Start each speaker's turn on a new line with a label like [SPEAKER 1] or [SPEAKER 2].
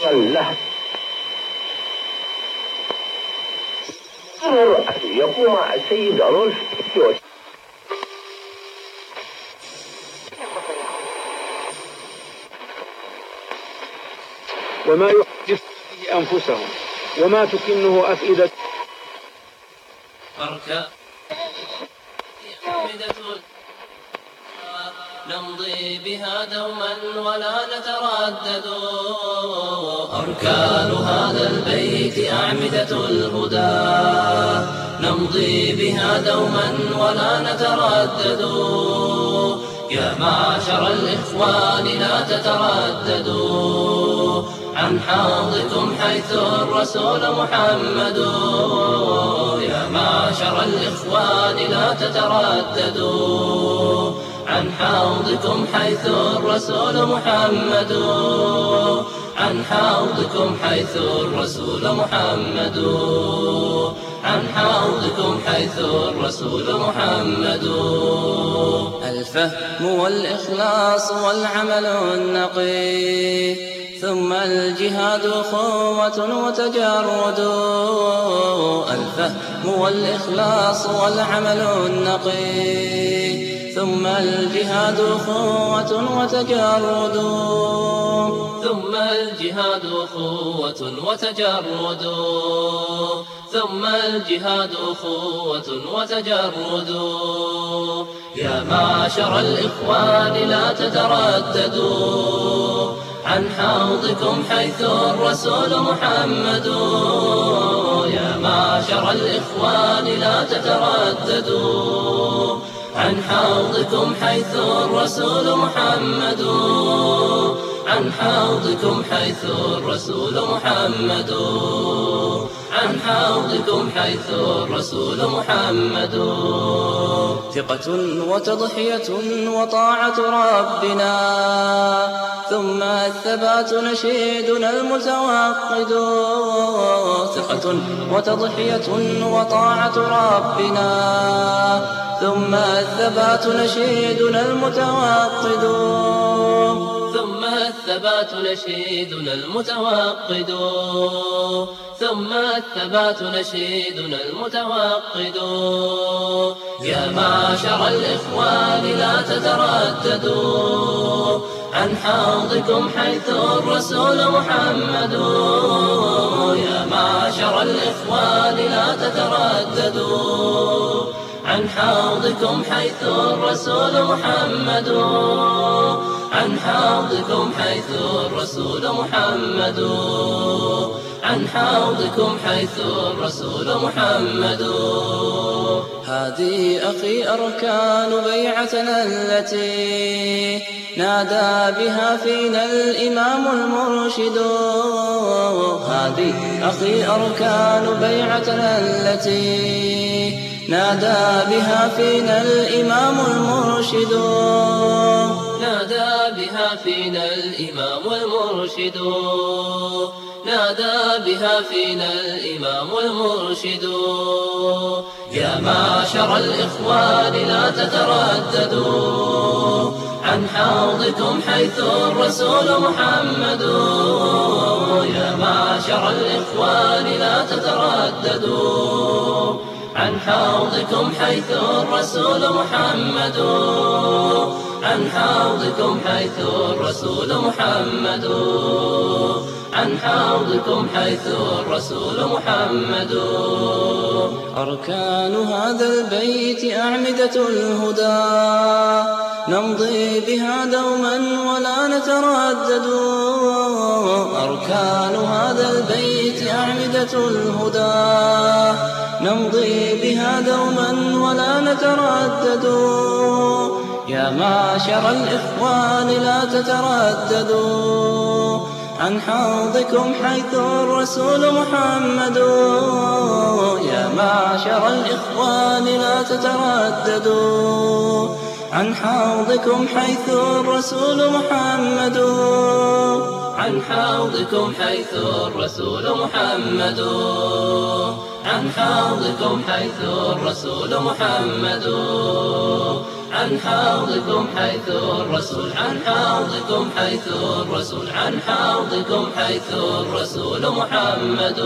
[SPEAKER 1] واللهب أمر أن يقوم السيد رولف جوش
[SPEAKER 2] وما يحدث به أنفسهم وما تكنه أفئدة.
[SPEAKER 3] بركة أفئدة نمضي بها دوما ولا نتردد. أركان هذا البيت أعمدة الهدى. نمضي بها دوما ولا نتردد. يا معشر الإخوان لا تترددوا عن حوضكم حيث الرسول محمد. يا معشر الإخوان لا تترددوا عن حوضكم حيث الرسول محمد. عن حوضكم حيث الرسول محمد. عن حوضكم حيث الرسول محمد. الفهم والإخلاص والعمل النقي. ثم الجهاد أخوة وتجرد. الفهم والإخلاص والعمل النقي. ثم الجهاد أخوة وتجرد ثم الجهاد أخوة وتجرد ثم الجهاد أخوة وتجرد يا معشر الإخوان لا تترددوا. عن حوضكم حيث الرسول محمد. يا معشر الإخوان لا تترددوا. عن حوضكم حيث الرسول محمد. عن حوضكم حيث الرسول محمد. عن حوضكم حيث الرسول محمد. ثقة وتضحية وطاعة ربنا ثم الثبات نشيدنا المتوقد. ثقة وتضحية وطاعة ربنا ثم الثبات نشيدنا المتوقد. ثم الثبات نشيدنا المتوقد. ثم الثبات نشيدنا المتوقد. يا معشر الإخوان لا تترددوا عن حوضكم حيث الرسول محمد. يا معشر الإخوان لا تترددوا حوضكم حيث الرسول محمد. عن حوضكم حيث الرسول محمد. عن حوضكم حيث الرسول محمد. هذه أخي أركان بيعتنا التي نادى بها فينا الإمام المرشد. هذه أخي أركان بيعتنا التي نادى بها فينا الإمام المرشد. نادى بها فينا الإمام المرشد. نادى بها فينا الإمام المرشد. يا معشر الإخوان لا تترددوا. عن حوضكم حيث الرسول محمد. يا معشر الإخوان لا تترددوا. عن حوضكم حيث الرسول محمد. عن حوضكم حيث الرسول محمد. عن حوضكم حيث الرسول محمد. أركان هذا البيت أعمدة الهدى. نمضي بها دوما ولا نتردد. أركان هذا البيت أعمدة الهدى. نمضي بها دوما ولا نتردد. يا معشر الإخوان لا تترددوا عن حوضكم حيث الرسول محمد. يا معشر الإخوان لا تترددوا عن حوضكم حيث الرسول محمد. عن حوضكم حيث الرسول محمد. عن حوضكم حيث الرسول محمد. عن حوضكم حيث الرسول عن حوضكم حيث الرسول عن حوضكم حيث الرسول محمد.